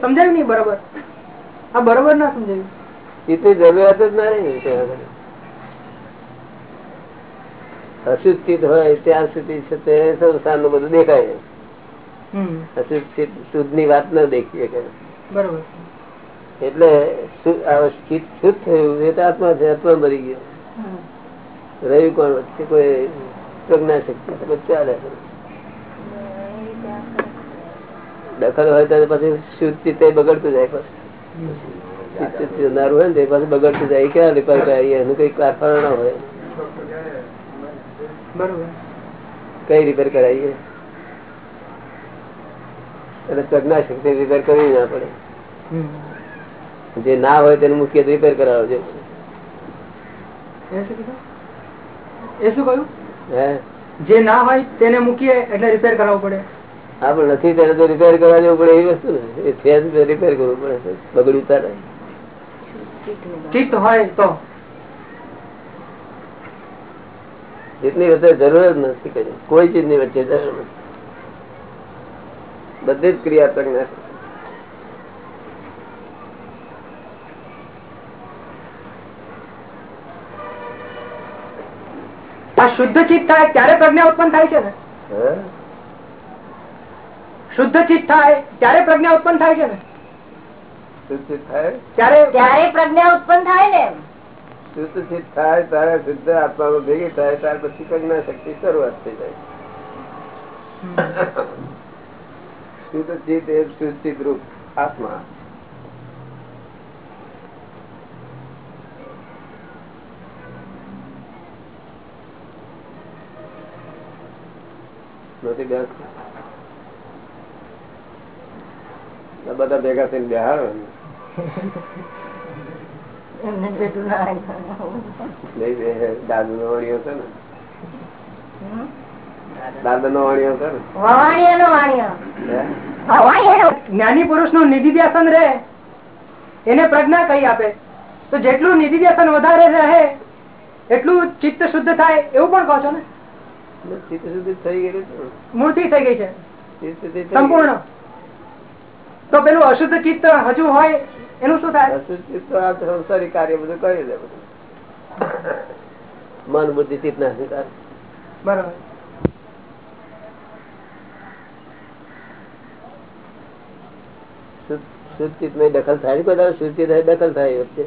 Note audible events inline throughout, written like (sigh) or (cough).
સમજાયું નહીં બરોબર? આ બરોબર ના સમજાયું. ચિત્તની જરૂરિયાત જ ના રહી અશિક્ષિત હોય ત્યાં સુધી છે તે સંસારનું બધું દેખાય. શુદ્ધની વાત ના દેખીએ બરોબર. એટલે શુદ્ધ થયું એ તો આત્મા છે આત્મા મરી ગયો. રહ્યું કોણ વચ્ચે કોઈ પ્રજ્ઞા શક્તિ ચાલે. દખલ હોય તો પછી શુદ્ધ ચિત્ત બગડતું જાય પછી. નારું હોય ને પાછું બગડતું જાય. ક્યાં રિપેર કરાવીએ એનું કઈ કારખાના ના હોય કઈ રિપેર કરાવીએ એટલે પ્રજ્ઞા શક્તિ રિપેર કરવી ના પડે. જે ના હોય તેને મુખ્ય રિપેર કરાવજો એ શું કહ્યું? જે ના હોય તેને મૂકીએ એટલે રિપેર કરાવવું પડે. હા પણ નથી ત્યારે તો રિપેર કરવા જવું પડે એવી વસ્તુ એ છે રિપેર કરવું પડે બગડ્યું તારે ચિત્ત હોય તો. જેટલી વચ્ચે જરૂર જ નથી કરી. કોઈ ચીજની વચ્ચે જરૂર નથી. બધી જ ક્રિયાત્મક નથી આ શુદ્ધ ચિત્ત થાય ત્યારે પ્રજ્ઞા ઉત્પન્ન થાય છે ને. શુદ્ધ ચિત્ત થાય ત્યારે પ્રજ્ઞા ઉત્પન્ન થાય છે ને? ત્યારે પ્રજ્ઞા ઉત્પન્ન થાય ને શુદ્ધ ચિત્ત થાય તારે શુદ્ધ આત્મામાં ભેગી થાય ત્યાર પછી પ્રજ્ઞા શક્તિ શરૂઆત થઈ જાય. શુદ્ધ ચિત્ત એ શુદ્ધ ચિત્ત રૂપ આત્મા. નથી બેસ બધા ભેગા થઈને બેહાડો દાદુ નો વણીયો છે ને. દાદા નો. વણીયો. છે ને જ્ઞાની પુરુષનું નિધિધ્યાસન રહે. એને પ્રજ્ઞા કહી આપે? તો જેટલું નિધિધ્યાસન વધારે રહે એટલું ચિત્ત શુદ્ધ થાય એવું પણ કહો છો ને? ચિત્ત શુદ્ધ થઈ ગયેલું મૂર્તિ થઈ ગઈ છે. સંપૂર્ણ. તો પેલું અશુદ્ધ ચિત્ત હજુ હોય એનું શું થાય? અશુદ્ધ ચિત્ત આ સંસારી કાર્ય બધું કરી દે બધું. મન બુદ્ધિ ચિત્ત ના સ્વીકાર બરાબર. શુદ્ધ ચિત્તમાં દખલ થાય કોઈ શુદ્ધ ચિત્ત દખલ થાય વચ્ચે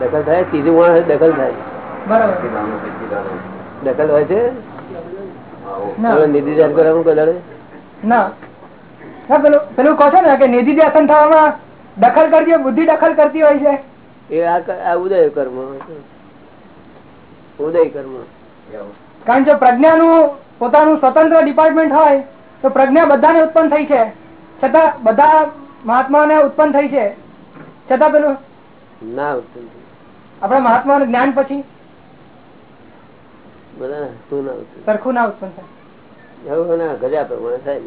દખલ થાય ત્રીજું માણસ દખલ થાય. દખલ હોય છે? નિધિ ધ્યાન કરવાનું કદાડે? ના. પેલું પેલું કહો છો ને કે નિધિ ધ્યાસન થવામાં દખલ કરતી હોય બુદ્ધિ દખલ કરતી હોય છે. એ આ ઉદય કર્મ. ઉદય કર્મ. કારણ કે પ્રજ્ઞાનું પોતાનું સ્વતંત્ર ડિપાર્ટમેન્ટ હોય તો પ્રજ્ઞા બધાને ઉત્પન્ન થઈ છે. છતાં બધા મહાત્માઓને ઉત્પન્ન થઈ છે. છતાં પેલું ના ઉત્પન્ન આપણા મહાત્મા જ્ઞાન પછી? બધા સરખું ના ઉત્પન્ન થાય. એવું ના ગજા પ્રમાણે થાય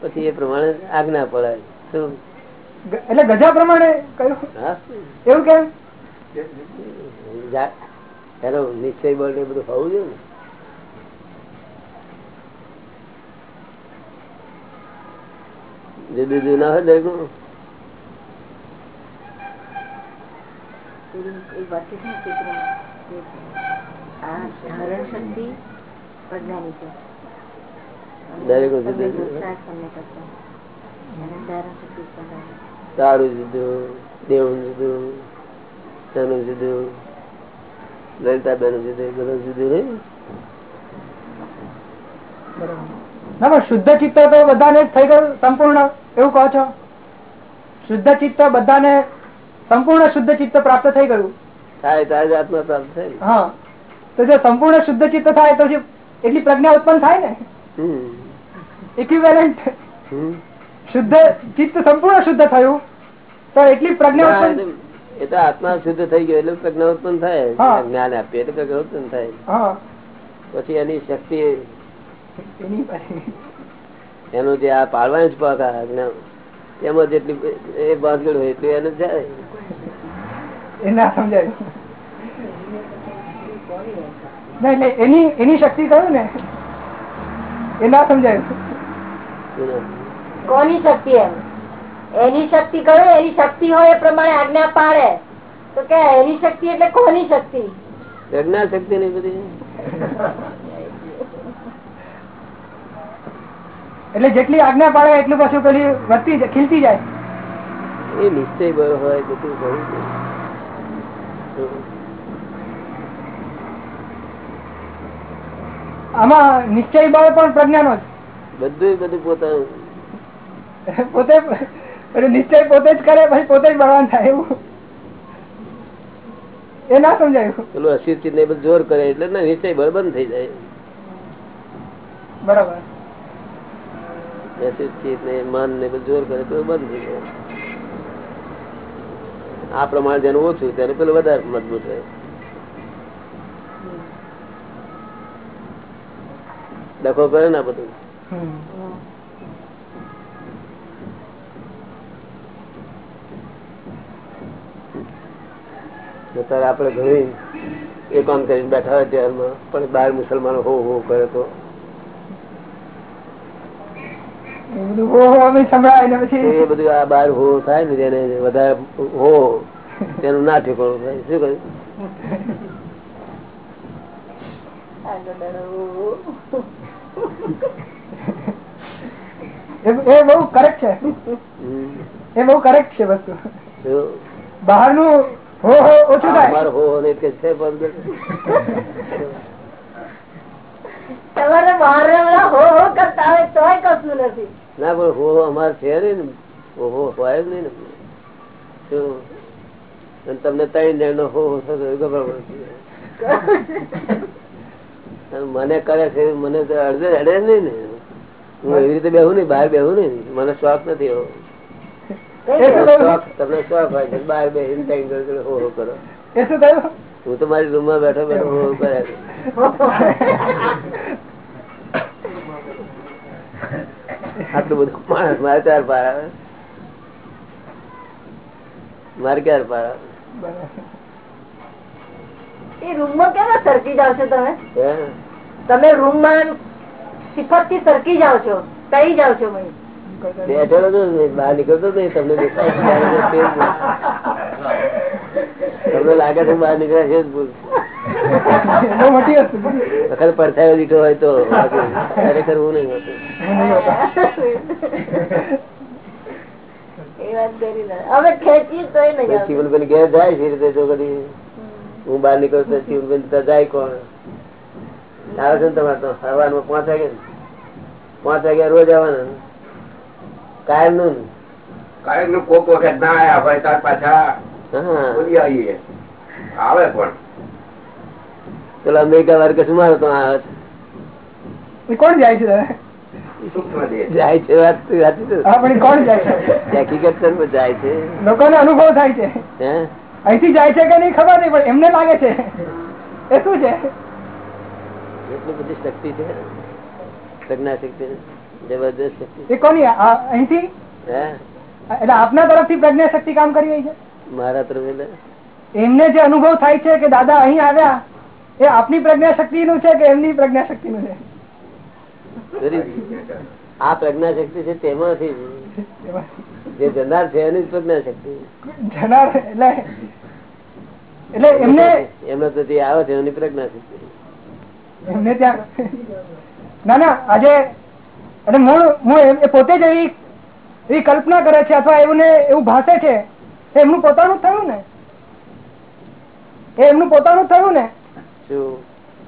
પછી એ પ્રમાણે આજ્ઞા પડાય. શું? એટલે ગજા પ્રમાણે કયું? એવું કેમ? એનો નિશ્ચય બળ ને બધું હોવું જોઈએ ને. જુદું જુદું ના હોય દરેકનું એક વાત છે ને આ ધારણ શક્તિ પ્રજ્ઞાની છે. તારું જુદું દેવું જુદું તેનું જુદું લલિતાબેન જુદું બધું જુદું નહીં? શુદ્ધ ચિત્ત તો બધાને થઈ ગયું સંપૂર્ણ. એવું કહો છો? શુદ્ધ ચિત્ત બધાને સંપૂર્ણ શુદ્ધ ચિત્ત પ્રાપ્ત થઈ ગયું. થાય તારે આત્મા પ્રાપ્ત થઈ હા. તો જો સંપૂર્ણ શુદ્ધ ચિત્ત થાય તો એટલી પ્રજ્ઞા ઉત્પન્ન થાય ને? ઇક્વિવેલન્ટ શુદ્ધ ચિત્ત સંપૂર્ણ શુદ્ધ થયું તો એટલી પ્રજ્ઞા ઉત્પન્ન એ તો આત્મા શુદ્ધ થઈ ગયો એટલે પ્રજ્ઞા ઉત્પન્ન થાય. જ્ઞાન આપીએ એટલે પ્રજ્ઞા ઉત્પન્ન થાય. પછી એની શક્તિ એનું જે આ પાડવાની જ પાક એમાં જેટલી એ બાંધગડ હોય એટલું એને જાય. એ ના સમજાય. એની એની શક્તિ કહ્યું ને? એ ના સમજાયું. કોની શક્તિ એમ? એની શક્તિ કહ્યું એની શક્તિ હોય એ પ્રમાણે આજ્ઞા પાડે. તો કે એની શક્તિ એટલે કોની શક્તિ? પ્રજ્ઞા શક્તિ ની બધી. એટલે જેટલી આજ્ઞા પાડે એટલું પાછું પેલી વધતી જાય, ખીલતી જાય. એ નિશ્ચય બરો હોય બધું બહુ છે. આમાં નિશ્ચય બળ પણ પ્રજ્ઞાનો બધું બધું પોતાનું. (laughs) પોતે નિશ્ચય પોતે જ કરે પછી પોતે જ બળવાન થાય એવું. એ ના સમજાયું. પેલું અશિક્ષિત ને જોર કરે એટલે ને નિશ્ચય બળ બંધ થઈ જાય. બરાબર. અશિક્ષિત ને મન ને બધું જોર કરે તો બંધ થઈ જાય. આ પ્રમાણે જેનું ઓછું તેને પેલું વધારે મજબૂત રહે ડખો કરે ને બધું. અત્યારે આપણે ઘણી એ કામ કરીને બેઠા હોય ત્યારમાં પણ બાર મુસલમાનો હો હો કરે તો. એ બધું આ બાર હો થાય ને તેને વધારે હો તેનું ના ઠેકાણું થાય. શું કહ્યું? એ- બહુ કરેક્ટ છે. એ બહુ કરેક્ટ છે વસ્તુ. બહારનું હો હો ઓછું થાય. હો હો ને કે છે બંધ તમારે બહાર હો હો કરતા હોય તોય કશું નથી. ના પણ હો અમારે છે ને. હો હો હોય જ નહીં ને. તમને ત્રણ જણ નો હો હો થતો ગભરામણ થઈ જાય. અને મને કરે છે મને તો અડધે અડે નહીં ને. હું એવી રીતે બેહું નહીં બહાર બેહું નહીં. મને શોખ નથી એવો. તમને શોખ હોય છે બહાર બેસીને ટાઈમ કરો હો હો કરો. હું તો મારી રૂમમાં બેઠો બેઠો હો હો કર્યા કરું. આટલું બધું માણસ મારે ચાર પાર આવે. મારે ક્યારે પાર આવે. એ રૂમમાં કેવા સરકી જાવ છો તમે? હે? તમે રૂમમાં સિફતથી સરકી જાઓ છો કઈ જાઓ છો બેઠેલો બહાર નીકળતો નહીં તમને તો તે. તમને લાગે છે બહાર નીકળ્યા છે જ ભૂલ. બહુ મોટી વસ્તુ વખત પડછાયો દીઠો હોય તો ખરેખર હું નહીં હોતું. એ વાત કરી ના. હવે ખેંચી આવતું. ઘેર જાય છે રીતે તો કદી. હું બહાર નીકળું પછી તો જાય કોણ? આવે છે ને તમારે તો? સવારમાં પાંચ વાગે પાંચ વાગે રોજ આવવાના કાયમનું? કાયમનું? કોક વખત ના આવ્યા હોય તાર પાછા હા. બોલી આવીએ. આવે પણ. પેલા અમેરિકા વર્ગ કે શું મારો તો આવે છે? કોણ જાય છે? જાય છે વાત સાચી કોણ જાય છે? હકીકત જાય છે. લોકોને અનુભવ થાય છે. હે? અહીંથી જાય છે કે નહીં ખબર નહીં પણ એમને લાગે છે. એ શું છે? એટલી બધી શક્તિ છે. પ્રજ્ઞા શક્તિ જબરદસ્ત શક્તિ એ કોની અહીંથી? એટલે આપના તરફથી પ્રજ્ઞા શક્તિ કામ કરી રહી છે? મારા તરફ એમને જે અનુભવ થાય છે કે દાદા અહીં આવ્યા એ આપની પ્રજ્ઞા શક્તિ નું છે કે એમની પ્રજ્ઞા શક્તિ નું છે આ પ્રજ્ઞા શક્તિ છે તેમાંથી. જે જનાર છે એની પ્રજ્ઞા શક્તિ. જનાર એટલે એટલે એમને એમનો તો જે આવે છે એની પ્રજ્ઞા શક્તિ. એમને ત્યાં ના ના આજે એટલે મૂળ મૂળ એ પોતે જ એવી એવી કલ્પના કરે છે અથવા એવું ને એવું ભાષે છે એમનું પોતાનું થયું ને. એ એમનું પોતાનું થયું ને. શું?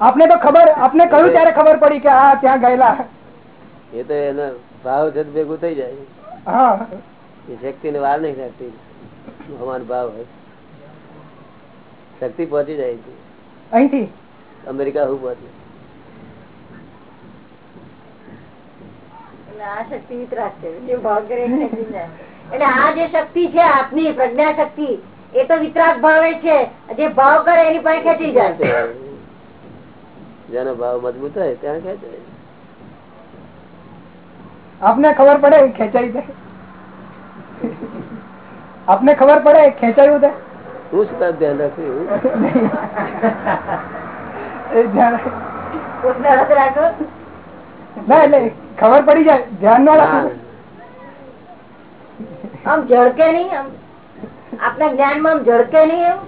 આપને તો ખબર આપને કહ્યું ત્યારે ખબર પડી કે આ ત્યાં ગયેલા. એ તો એનો ભાવ છે ભેગું થઈ જાય. હા. એ શક્તિ ને વાર નહીં લાગતી અમારો ભાવ હોય. શક્તિ પહોંચી જાય છે અહીંથી? અમેરિકા હું પહોંચે. આ શક્તિ વિતરાગ છે. જે ભાવ કરે એ ખેંચી જાય. એટલે આ જે શક્તિ છે આપની પ્રજ્ઞા શક્તિ એ તો વિતરાગ ભાવે છે. જે ભાવ કરે એની પાસે ખેંચી જાય. જેનો ભાવ મજબૂત હોય ત્યાં ખેંચાય. આપને ખબર પડે ખેંચાઈ તે આપને ખબર પડે ખેંચાયું તે? હું શું કામ ધ્યાન રાખ્યું ના એટલે ખબર પડી જાય ધ્યાન ના રાખવું. આમ ઝડકે નહીં આમ. આપણા નહીં એમ.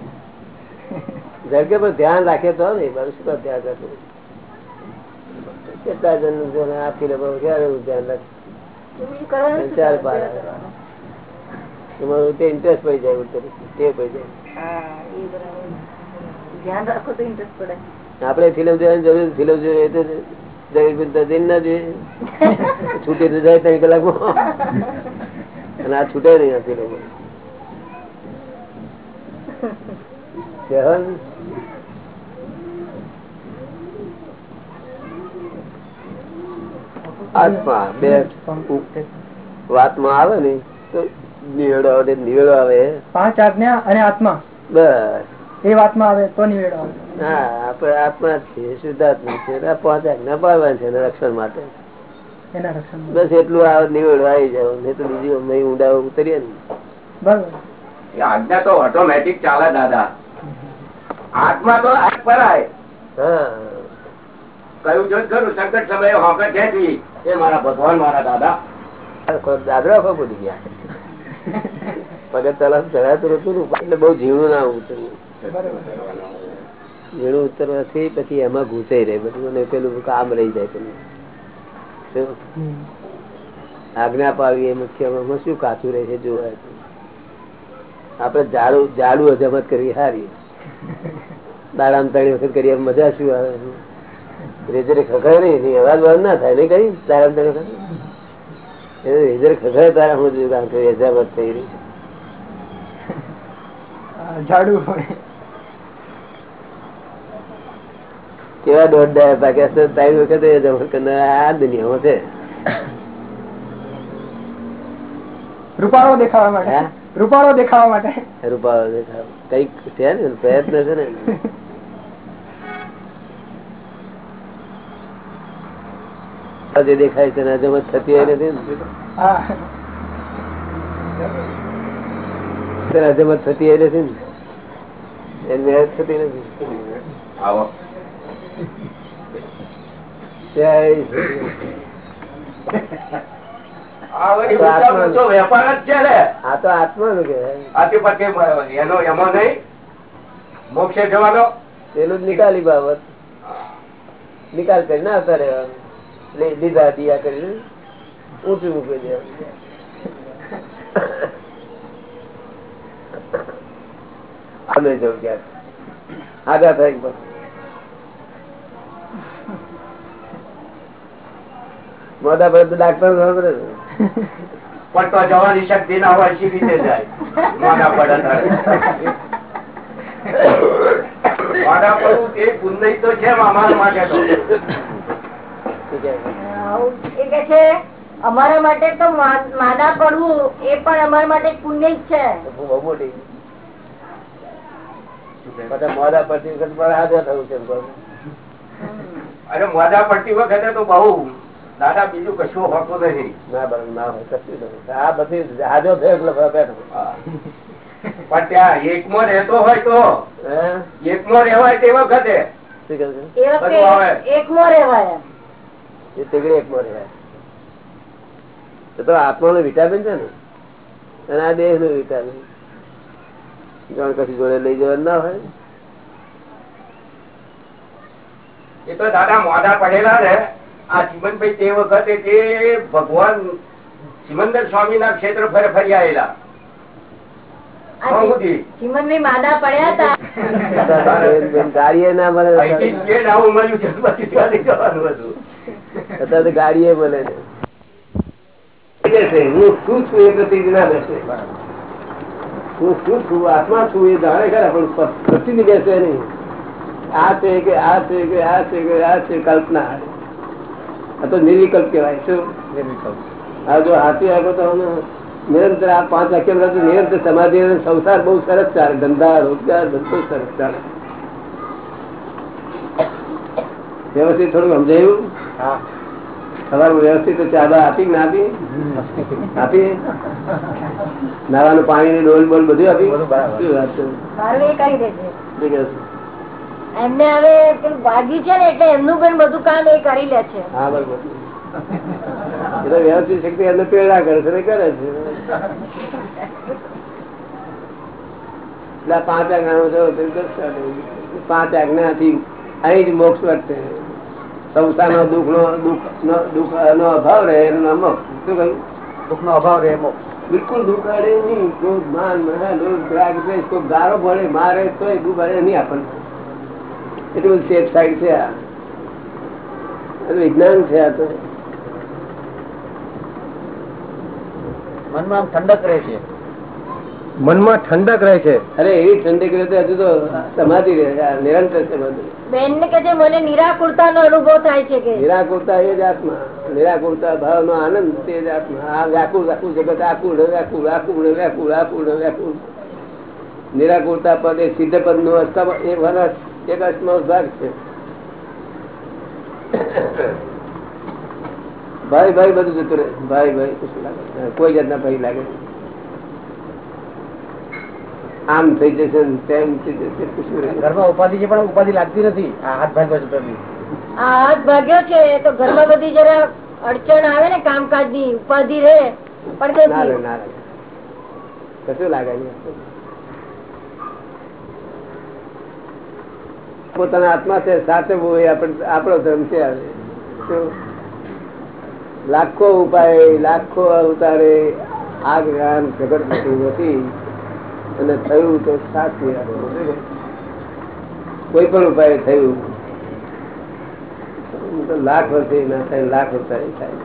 ઝડકે પણ ધ્યાન રાખે તો નહીં મારું શું ધ્યાન રાખવું? કેટલા જણ આપી લે ધ્યાન રાખું? ચાર પાર. તમારું તે ઇન્ટરેસ્ટ પડી જાય ઉત્તર તે પડી જાય. હા, એ બરાબર. ધ્યાન રાખો તો ઇન્ટરેસ્ટ પડે. આપણે ફિલ્મ જોવાની જરૂર ફિલ્મ જોઈએ તો ના જોઈએ. છૂટી તો જાય ત્રણ કલાકમાં. અને આ છૂટે નહીં આ ફિલ્મ. આત્મા બે વાતમાં આવે ને તો નિવેડો આવે નિવેડો આવે. પાંચ આજ્ઞા અને આત્મા. બસ. એ વાતમાં આવે તો નિવેડો આવે. હા આપણે આત્મા છીએ શુદ્ધાત્મા છે પાંચ આજ્ઞા પાડવાની છે રક્ષણ માટે. બસ એટલું આ નિવેડો આવી જાવ નહીં તો બીજું અમે ઊંડા ઉતરીએ ને. બરોબર. આજ્ઞા તો ઓટોમેટિક ચાલે દાદા. આત્મા તો આજ પરાય. હા. કયું જો ખરું સંકટ સમયે હોકર ખેંચવી એ મારા ભગવાન મારા દાદા. દાદરા ખો ગયા. પગત તલાશ ચડાતું હતું, એટલે બહુ ઝીણું ના ઉતરવું ઝીણું ઉતરવાથી પછી એમાં ઘૂસાઈ રહે. બધું પેલું કામ રહી જાય પેલું? આજ્ઞા પાડવી એ મુખ્ય શું કાચું રહે છે જોવા આપડે જાડું જાડું હજામત કરવી સારી. દાડામ ત્રણ વખત કરીએ મજા શું આવે? રેજરે ખખડે નહીં અવાજ વાજ ના થાય, નહીં કઈ દાડામ ત્રણ વખત? રેજર ખખડે તારા હું જોયું કારણ કે થઈ રહી ઝાડુ કેવા દોઢ ડાયા છે ત્રણ વખત એ કરનાર આ દુનિયામાં છે. રૂપાળો દેખાવા માટે? રૂપાળો દેખાવા માટે. રૂપાળો દેખાવા. કંઈક છે ને પ્રયત્ન છે ને. (laughs) જે દેખાય છે એના હજામત થતી હોય નથી ને હા થતી હોય નથી એની મહેનત થતી નથી. આવો. જય આ વળી ઊંચા ઊંચો વેપાર જ છે ને. આ તો આથી એનો એમાં નહીં? મોક્ષે જવાનો? પેલું જ નિકાલી બાબત. નિકાલ કરી ના આવતા રહેવાનું. લે- લીધા દિયા કરી ઊંચું મૂકી દેવાનું અમે જવું ક્યાં આગા થાય મોટા પડે ડાક્ટર ખબર પણ તો જવાની શક્તિ ના હોય, શી રીતે જાય? મોટા પડે મોટા પડવું તે પુણ્ય તો છે અમારા માટે એ કે છે અમારા માટે તો માદા પડવું એ પણ અમારા માટે પુણ્ય જ છે. બહુ મોટી. બધા મોડા પડતી વખત પણ હાજર થયું છે અરે મોડા પડતી વખતે તો બહુ. દાદા બીજું કશું હોતું નથી. ના બરાબર ના હોય કશું આ બધી હાજો થયો એટલે બેઠો હા. પણ ત્યાં એકમાં રહેતો હોય તો હે? રહેવાય તે વખતે. એકમો રહેવાય. એ તીગડી એક મળે તો આત્માનું વિટામિન છે ને? અને આ દેહનું વિટામિન જાણ કશું જોડે લઈ જવાનું ના હોય. એ તો દાદા મોડા પડેલા ને આ જીવનભાઈ તે વખતે તે ભગવાન સિમંદર સ્વામી ના ક્ષેત્ર ફરે ફરી આવેલા પડ્યા હતા. અત્યારે તો ગાડીએ હું શું છું એ પ્રતિ ના બેસે હું શું છું આત્મા છું એ જાણે ખરા પણ પ્રતિ બેસે નહીં. આ છે કે આ છે કે આ છે કે આ છે કલ્પના. આ તો નિર્વિકલ્પ કહેવાય શું? આ જો હાથી આગળ તો નિરંતર આ પાંચ વાક્ય બધા નિરંતર સમાધિ સંસાર બહુ સરસ ચાલે. ધંધા રોજગાર બધું સરસ ચાલે. વ્યવસ્થિત થોડું સમજાયું? સવાર વ્યવસ્થિત ચા બા આપી ના આપી? આપી? નાવાનું પાણી ડોલ બોલ બધું આપી. એમને હવે વાગ્યું છે ને એટલે એમનું પણ બધું કામ એ કરી લે છે. હા બરોબર. એટલે વ્યવસ્થિત શક્તિ એમને પ્રેરણા કરે છે કરે છે. એટલે પાંચ આજ્ઞા પાંચ આજ્ઞા થી અહીં જ મોક્ષ વર્તે. સંસારનો દુઃખ નો દુઃખ નો દુઃખ નો અભાવ રહે એનું નામ શું કહ્યું? દુઃખ નો અભાવ રહે બિલકુલ દુઃખ અડે નહીં. ક્રોધ માન રાગ કોઈ ગારો ભળે મારે તોય દુઃખ અડે નહીં આપણને. એટલું બધું સેફ સાઈડ છે આ. વિજ્ઞાન છે આ તો. મનમાં ઠંડક રહે છે. મનમાં ઠંડક રહે છે. અરે એવી ઠંડક રહે હજુ તો સમાધિ રહે નિરંતર સમાધિ બેન ને કે મને નિરાકુરતા નો અનુભવ થાય છે કે. નિરાકુરતા એ જ આત્મા. નિરાકુરતા ભાવ નો આનંદ તે જ આત્મા. આ વ્યાકુળ વ્યાકુળ જગત આકુળ વ્યાકુળ આકુળ વ્યાકુળ આકુળ વ્યાકુળ. નિરાકુરતા પદ એ સિદ્ધ પદ નો એ વનસ એક અષ્ટમ ભાગ છે. ભાઈ ભાઈ બધું જતું રહે. ભાઈ ભાઈ કોઈ જાતના ભાઈ લાગે નહીં. આમ થઈ જશે તેમ થઈ જશે. ઘરમાં ઉપાધિ છે પણ ઉપાધિ લાગતી નથી. હાથ ભાગ્યો છે હાથ ભાગ્યો છે તો ઘરમાં બધી જરા અડચણ આવે ને કામકાજની ઉપાધિ રે. પણ કશું લાગે પોતાના આત્મા છે સાચવવું એ આપણો ધર્મ છે. લાખો ઉપાય લાખો અવતારે આ જ્ઞાન પ્રગટ થતું નથી. અને થયું તો સાચી કોઈ પણ ઉપાય થયું તો લાખ વર્ષે ના થાય લાખ વર્ષે થાય.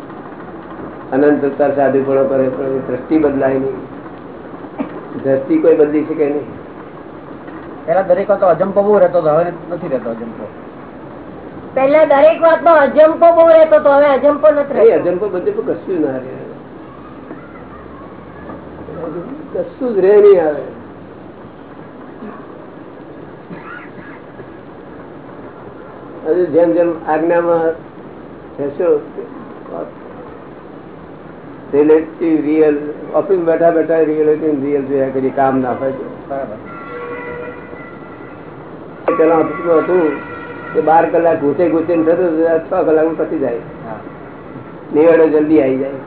અનંત સાધુ પણ કરે પણ દ્રષ્ટિ બદલાય નહીં. દ્રષ્ટિ કોઈ બદલી શકે નહીં. પેલા દરેક વાત અજંપો બહુ રહેતો હતો હવે નથી રહેતો અજંપો. પેલા દરેક વાતમાં અજંપો બહુ રહેતો તો હવે અજંપો નથી એ રહેતો અજંપો બધે કશું ના રહે. કશું જ રહે નહીં આવે. હજુ જેમ જેમ આજ્ઞામાં થશો રિલેટિવ રિયલ ઓફિસ બેઠા બેઠા રિયલિટી રિયલ જોયા કરી કામ ના થાય પેલા ઓફિસમાં હતું કે બાર કલાક ઘૂસે ઘૂસે થતું છ કલાકમાં પતી જાય. નિવેડો જલ્દી આવી જાય.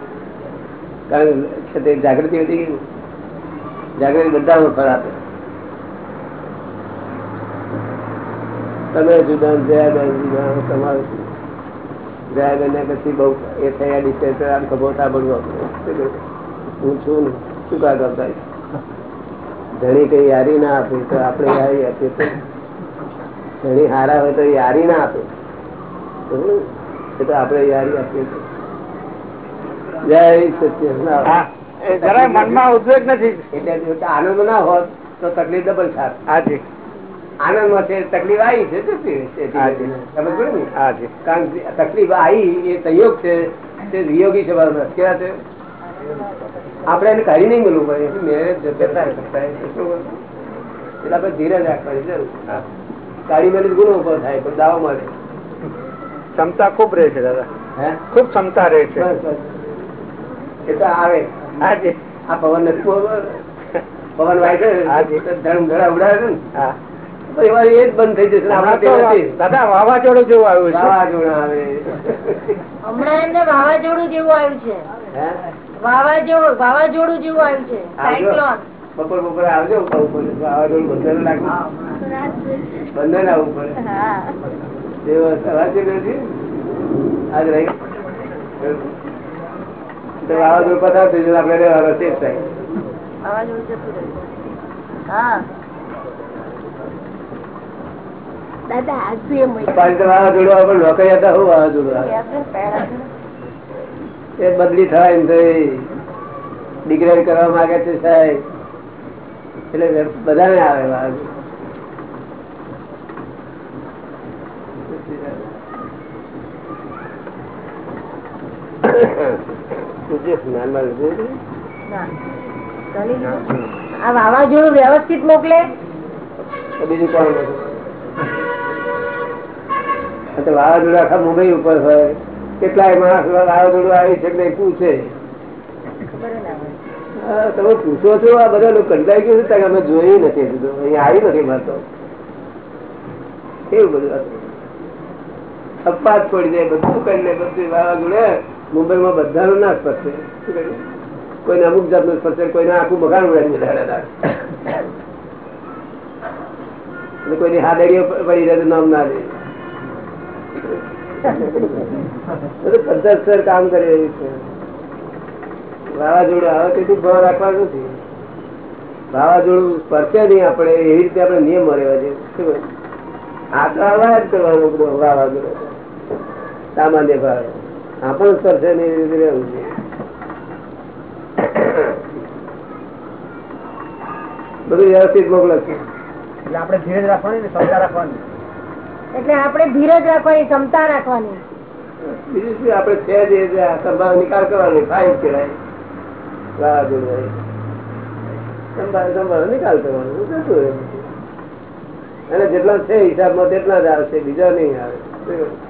કારણ કે તે જાગૃતિ હતી જાગૃતિ બધા ખરાબ આપે. તમે જુદા જયાબેન જુદા તમારું? જયાબેન ને પછી બહુ એ થયા ડિસ્ટન્સ આમ ખબોટા બળવો હું છું ને શું કા કરતા ધણી કઈ યારી ના આપે તો આપણે યારી આપીએ તો. ધણી હારા હોય તો યારી ના આપે. એ તો આપણે યારી આપીએ તો. જય સત્ય જરાય મનમાં ઉદ્વેગ નથી. એટલે આનંદ ના હોત તો તકલીફ ડબલ થાત. હાજી આનંદમાં છે તકલીફ આવી છે તકલીફ આવી એ સંયોગ છે તે વિયોગી સ્વભાવ કેવા છે? આપડે એને કરી નહીં મળવું પડે. મેરેજ જતા? એટલે આપણે ધીરજ રાખવાની જરૂર. કાઢી મેલી ગુનો ઊભો થાય પણ દાવો મળે. ક્ષમતા ખૂબ રહે છે દાદા. હે? ખૂબ ક્ષમતા રહે છે. એ તો આવે. આ પવન નથી પવન વાય છે ધર્મ ધડા ઉડાવે છે ને? એ જ બંધ થઈ જશે. ને હમણાં આપણે તો તે નથી. દાદા વાવાઝોડું જેવું આવ્યું છે. વાવાઝોડા આવે. હમણાં એમને વાવાઝોડું જેવું આવ્યું છે. વાવાઝોડું વાવાઝોડું જેવું આવ્યું છે. સાયક્લોન. બપોર બપોર આવજો વાવાઝોડું બંધન લાગે બંધન આવવું પડે? આજ રહી. તો વાવાઝોડું પસાર થઈ જશે આપણે રહેવાનો છે થાય વાવાઝોડું જતું રહ્યું હા દાદા આજુ એમ પાછી તો વાવાઝોડું આવે પણ રોકાઈ હતા હું વાવાઝોડું આવે એ બદલી થાય ડિગ્રેડ કરવા માંગે છે સાહેબ. એટલે બધાને આવે વાવાઝોડું? આ વાવાઝોડું વ્યવસ્થિત મોકલે? બીજું કોણ મોકલે? તો વાવાઝોડું આખા મુંબઈ ઉપર હોય. કેટલાય માણસ વાવાઝોડું આવી છે નહીં પૂછે. તમે પૂછો છો, આ બધા લોકો કંટાઈ ગયું છે અમે જોયું નથી અહીંયા આવી નથી મારતો કેવું બધું અપાત પડી જાય બધું કરી લે બધું વાવાઝોડે મુંબઈમાં બધાનો ના સ્પર્શે? કોઈને અમુક જાતનું સ્પર્શે કોઈને આખું મકાન ઉડાડી અને કોઈની હાદડીઓ પડી જાય નામ ના લે. બધું કામ કરી રહ્યું છે. વાવાઝોડું આવે તેથી ભાવ રાખવાનું નથી. વાવાઝોડું પરચે નહીં આપણે, એવી રીતે આપણે નિયમ રહેવા જોઈએ. આ તો આવા જ વાવાઝોડું. સામાન્ય ભાવે. આપણને સ્પર્શે નહીં રીતે રહેવું છે બધું વ્યવસ્થિત મોકલે છે. આપણે ધીરજ રાખવાની ને ક્ષમતા રાખવાની. એટલે આપણે ધીરજ રાખવાની, ક્ષમતા રાખવાની. બીજું શું, આપણે છે જે સંભાળ નિકાલ કરવાનો ફાઇલ કહેવાય. અને જેટલા છે, હિસાબમાં તેટલા જ આવશે, બીજા નહીં આવે. શું?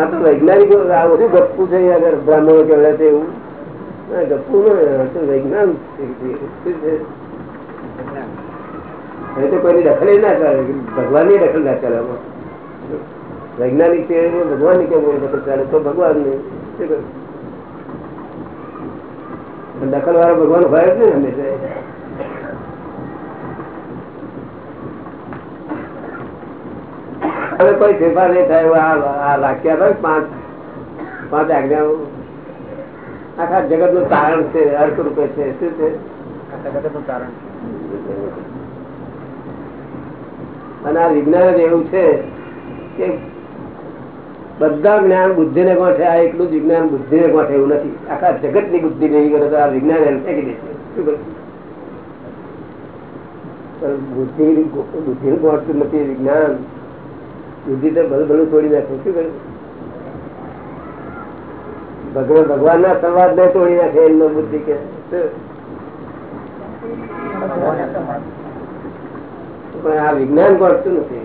આ તો વૈજ્ઞાનિકો, આ બધું ગપ્પુ છે આગળ બ્રાહ્મણો કેવડે છે એવું. દખલ ના ભગવાનની દખલ ના ચાલે વૈજ્ઞાનિક છે ભગવાનની કેમ દખલ ચાલે? તો ભગવાન ને દખલ વાળો ભગવાન હોય જ ને હંમેશા. કોઈ ફેરફાર નહીં થાય, આ વાક્ય હોય પાંચ પાંચ આજ્ઞાઓ. આખા જગતનું તારણ છે અર્થ રૂપે છે શું છે? તારણ અને આ વિજ્ઞાન એવું છે કે બધા જ્ઞાન બુદ્ધિ ને ગોઠે આ એકલું જ વિજ્ઞાન બુદ્ધિ ને ગોઠે એવું નથી. આખા જગતની બુદ્ધિ નહીં કરે તો આ વિજ્ઞાન એમ ફેંકી દે છે. શું કરું? બુદ્ધિ બુદ્ધિ નું પહોંચતું નથી વિજ્ઞાન. બુદ્ધિ તો ભલું ભલું છોડી નાખે. શું કર્યું ભગવાન ભગવાન ના સંવાદ ને તોડી નાખે એમનો બુદ્ધિ કે પણ આ વિજ્ઞાન વાંચતું નથી.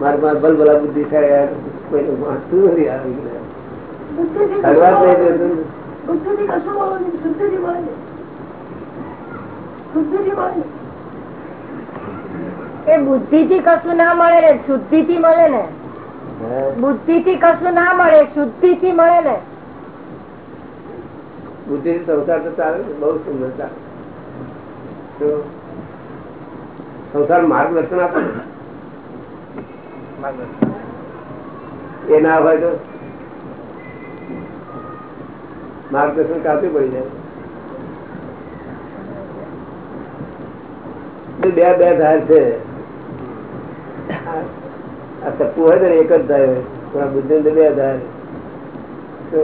મારે પાસે ભલભલા બુદ્ધિ થાય યાર કોઈને વાંચતું નથી આ વિજ્ઞાન. શરૂઆત નહીં દેતું. એ બુદ્ધિ થી કશું ના મળે ને શુદ્ધિ થી મળે ને. બુદ્ધિ થી કશું ના મળે શુદ્ધિ થી મળે ને. બુદ્ધિ સંસાર તો ચાલે બહુ સુંદર ચાલે સંસાર માર્ગદર્શન આપે એ ના હોય તો માર્ગદર્શન કાપી પડી જાય? બે બે ધાર છે. આ આ હોય ને એક જ ધાર હોય બુદ્ધિ બે ધાર. તો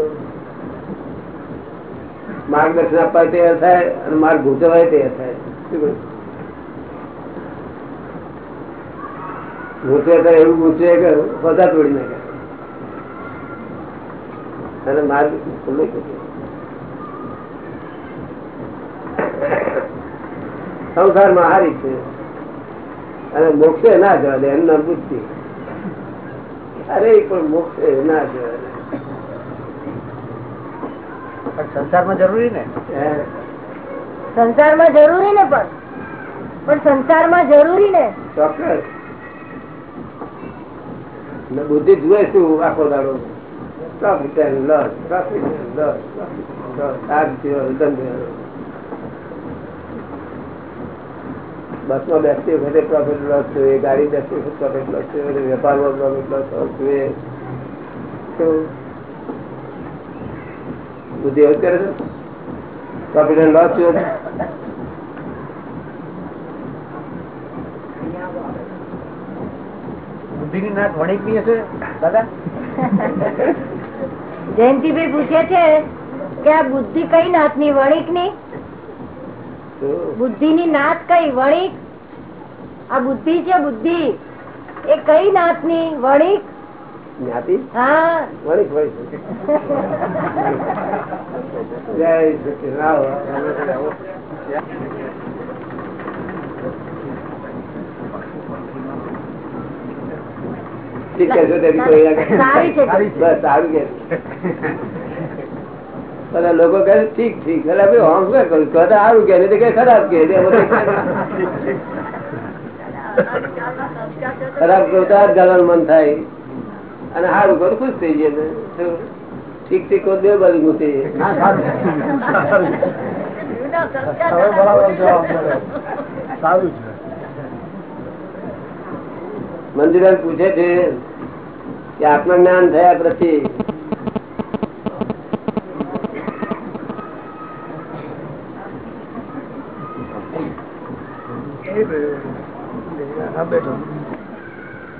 માર્ગદર્શન આપવા તૈયાર થાય અને માર્ગ ગોચવાય તૈયાર થાય? એવું અને માર્ગ ખુલ્લો સંસારમાં હારી છે. અને મોક્ષે ના જવા દે એનું નામ બુદ્ધિ. અરે, પણ મોક્ષે ના જવા દે. પણ સંસારમાં જરૂરી ને? સંસારમાં જરૂરી ને પણ પણ સંસારમાં જરૂરી ને ચોક્કસ બુદ્ધિ જુએ શું આખો દાડો ધંધો. બસમાં બેસતી વખતે પ્રોફિટ લોસ જોઈએ ગાડી બેસતી વખતે પ્રોફિટ લોસ જોઈએ વેપારમાં પ્રોફિટ લોસ જોઈએ બુદ્ધિ એવું કરે છે પ્રોફિટ એન્ડ લોસ જોઈએ બુદ્ધિની નાક વણિક હશે દાદા? જયંતિભાઈ પૂછે છે કે આ બુદ્ધિ કઈ નાથની વણિકની? બુદ્ધિ ની નાથ કઈ વણિક? આ બુદ્ધિ છે બુદ્ધિ. એ કઈ નાથની વણિક? જ્ઞાતિ? વળી લોકો કહે ઠીક ઠીક. એટલે ભાઈ હોમ કરું? તો સારું કે કઈ ખરાબ કે ખરાબ કરતા જ મન થાય. અને સારું કહું તો ખુશ થઈ જઈએ ઠીક ઠીક કહું તો બે બાજુ છે મંજુબેન પૂછે છે કે આત્મજ્ઞાન થયા પછી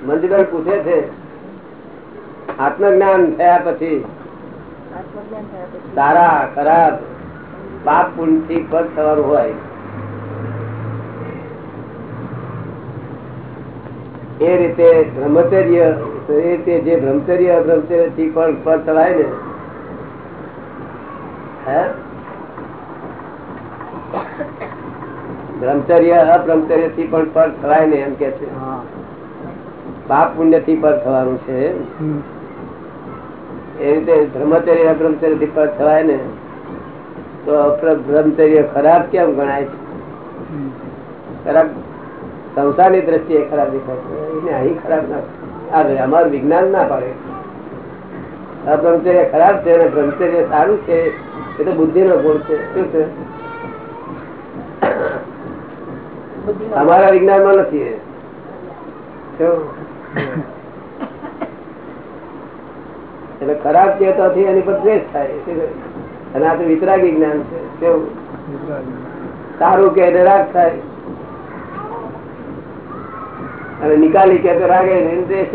મંજુબેન પૂછે છે આત્મજ્ઞાન થયા પછી સારા ખરાબ પાપ પુણ્યથી પદ થવાનું હોય. એ રીતે બ્રહ્મચર્ય એ રીતે જે બ્રહ્મચર્ય અબ્રહ્મચર્યથી પણ પદ થવાય ને હે? બ્રહ્મચર્ય અબ્રહ્મચર્યથી પણ પર થવાય ને એમ કે છે. હા. પાપ પુણ્યથી પર થવાનું છે. એ રીતે બ્રહ્મચર્ય બ્રહ્મચર્યથી પર થવાય ને તો બ્રહ્મચર્ય ખરાબ કેમ ગણાય છે? ખરાબ સંસારની દ્રષ્ટિએ ખરાબ દેખાય છે. એને અહીં ખરાબ ના અમારું વિજ્ઞાન ના પાડે. અબ્રહ્મચર્ય ખરાબ છે અને બ્રહ્મચર્ય સારું છે એ તો બુદ્ધિ નો ગુણ છે. શું છે? અમારા વિજ્ઞાનમાં નથી? એટલે ખરાબ ચેતાથી એની પર દ્વેષ થાય અને આ તો વિતરાગી જ્ઞાન છે કેવું? સારું કે એને રાગ થાય. અને નિકાલી કે તો રાગે એને દ્વેષ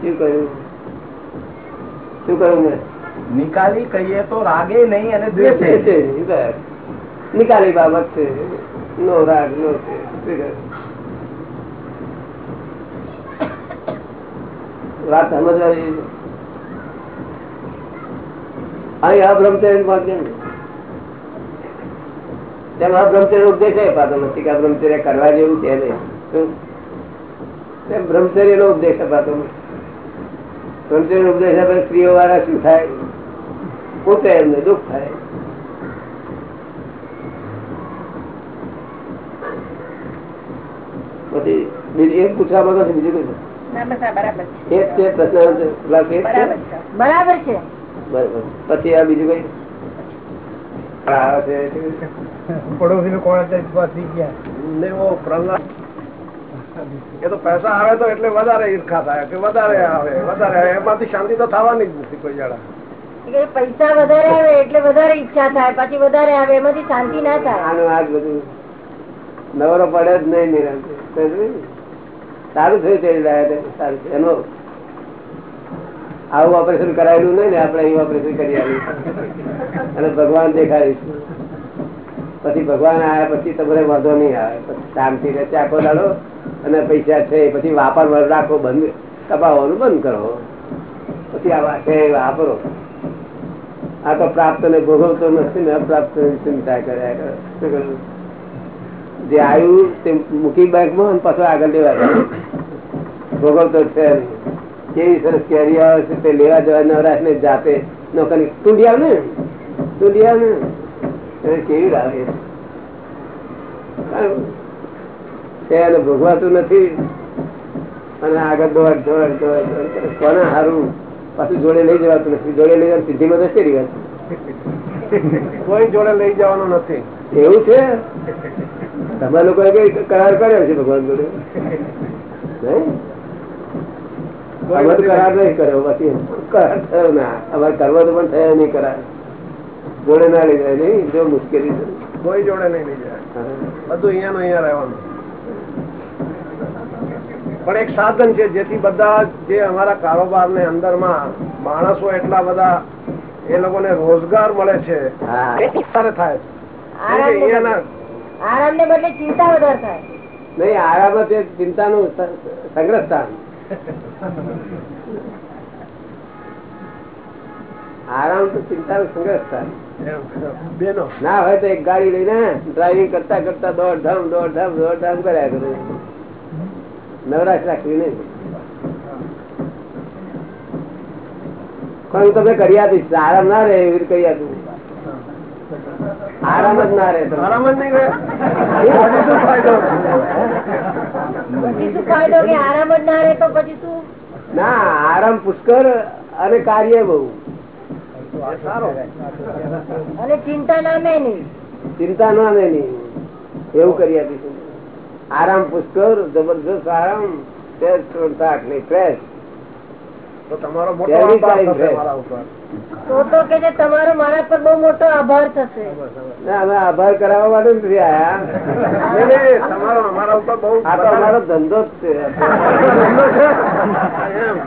શું કહ્યું? શું કહ્યું મેં? નિકાલી કહીએ તો રાગે નહીં અને દ્વેષે નિકાલી બાબત છે. નો રાગ નો છે શું કહ્યું? વાત સમજવાની. અહીં અબ્રહ્મચર્યમાં કેમ તેમ અબ્રહ્મચર્ય ઉપદેશ અપાતો નથી કે કરવા જેવું છે નહીં. બ્રહ્મચર્ય ઉપદેશ અપાતો બ્રહ્મચર્ય નો ઉપદેશ આપે સ્ત્રીઓ વાળા શું થાય? પોતે એમને દુઃખ થાય. પછી બીજું એમ પૂછવા માંગો છો બીજું કઈ આ બરાબર છે. પછી આ બીજું કઈ? પડોશી નું કોણ થઈ ગયા? પ્રહલાદ. એ તો પૈસા આવે તો એટલે વધારે ઈર્ખા થાય કે વધારે આવે વધારે આવે. એમાંથી શાંતિ તો થવાની જ નથી કોઈ જણા. પૈસા વધારે આવે એટલે વધારે ઈચ્છા થાય પછી વધારે આવે એમાંથી શાંતિ ના થાય. આનું આજ બધું નવરો પડે જ નહીં નિરંતર? સારું થયું તે લાયા સારું છે. એનો આવું ઓપરેશન કરાયેલું નહીં ને, આપણે અહીં ઓપરેશન કરી આવ્યું અને ભગવાન દેખાડીશું. પછી ભગવાન આવ્યા પછી તમારે વાંધો નહીં આવે. પછી શાંતિ ને ચાકો લાડો અને પૈસા છે, પછી વાપર રાખો, બંધ કપાવવાનું બંધ કરો. પછી આ છે વાપરો. આ તો પ્રાપ્ત ને ભોગવતો નથી ને અપ્રાપ્ત ચિંતા કર્યા કરું? જે આવ્યું તે મૂકી બેંકમાં અને પાછું આગળ લેવા ભોગવતો છે. કેવી સરસ કેરી આવે છે તે લેવા જવા નવરાશ ને જાતે. નોકરી તું આવ ને. તું આવ ને. કેવી લાગે? છે ભોગવાતું નથી. અને આગળ દોડ દોડ દોડ કોને સારું પાછું જોડે લઈ જવાતું નથી. જોડે લઈ જવાનું સિદ્ધિમાં માં વાત? કોઈ જોડે લઈ જવાનું નથી. એવું છે? તમે લોકો કરાર કર્યો છે ભગવાન જોડે? અમે તો કરાર નહીં કર્યો પછી કરાર થયો ના. અમારે કરવો તો પણ થયો નહીં કરાર. જોડે ના લઈ જાય નહીં? જો મુશ્કેલી કોઈ જોડે નહીં લઈ જાય. બધું અહીંયા અહીંયા રહેવાનું. પણ એક સાધન છે જેથી બધા જે અમારા કારોબાર ને અંદરમાં માણસો એટલા બધા એ લોકોને રોજગાર મળે છે હા. થાય. બદલે- આરામ ને બદલે ચિંતા વધારે થાય. નહીં આરામ છે ચિંતા નું સંગ્રહ સ્થાન આરામ તો ચિંતાનું સંગ્રહ સ્થાન ના હોય તો એક ગાડી લઈને ડ્રાઇવિંગ કરતા કરતા દોડ ધામ દોડ ધામ દોડ ધામ કર્યા કરું. નવરાશ રાખવી નહીં. પણ તમે કરી આપીશ આરામ ના રહે એવી રીતે કરી આપીશ. આરામ જ ના રહે આરામ જ નહીં રહે? પછી શું ફાયદો? પછી શું ફાયદો કે આરામ જ ના રહે તો પછી શું? ના આરામ પુષ્કર અને કાર્ય બહુ. અને ચિંતા નામે નહીં. ચિંતા ના લે નહીં. એવું કરી આપીશું. આરામ પુષ્કર જબરજસ્ત આરામ શાક નહીં ફ્રેશ તો તમારો મોટો તો તો કે છે તમારો મારા પર બહુ મોટો આભાર થશે. ના અમે આભાર કરાવવા માટે નથી આયા. તમારો અમારા ઉપર બહુ આ તો અમારો ધંધો જ છે. ધંધો છે એમ.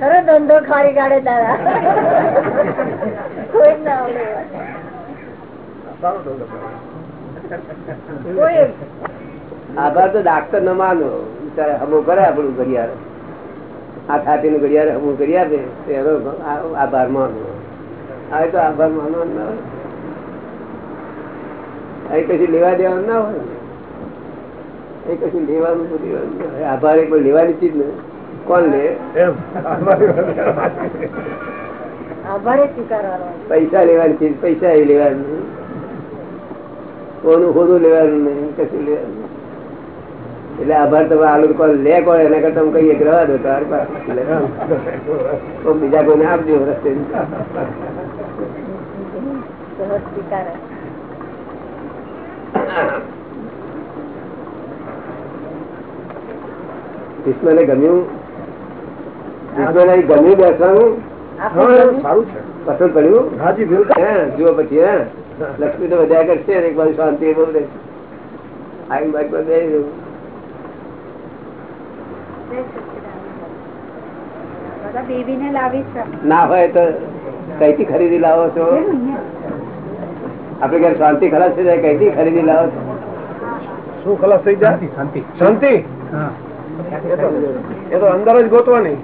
ખરો ધંધો ખારી કાઢે તારા. કોઈ ના આભાર તો ડાક્ટર ન માનો. હમું કરે આપણું ઘડિયાળ આ છાતી નું ઘડિયાળ હબું કરી આપે એનો આભાર માનો આ તો આભાર માનો ના હોય અહીં કશું લેવા દેવાનું ના હોય ને. કશું લેવાનું તો દેવાનું ના હોય. આભાર એક પણ લેવાની ચીજ ને કોણ લે પૈસા લેવાની ચીજ પૈસા એ લેવાનું નહીં. કોનું ખોદું લેવાનું નહીં કશું લેવાનું. એટલે આભાર તમે આલુ કોણ લે કોણ એના કરતા તમે કહીએ કે રહેવા દો. તો બીજા કોઈને આપજો રસ્તે. ગમ્યું? ભીષ્મને ગમ્યું બેસવાનું? હા? સારું છે. પસંદ પડ્યું? હાજી બિલકુલ હે જુઓ પછી હે. લક્ષ્મી તો વધ્યા કરશે ને એક બાજુ શાંતિ બોલે આઈ બાઈક પર બેસી જવું બધા બેબીને લાવી ના હોય તો કઈથી ખરીદી લાવો છો? આપડે ઘરે શાંતિ ખરાબ છે કઈથી ખરીદી લાવો છો? શું ખલાસ થઈ જાય? શાંતિ શાંતિ. એ તો અંદર જ ગોતવાની.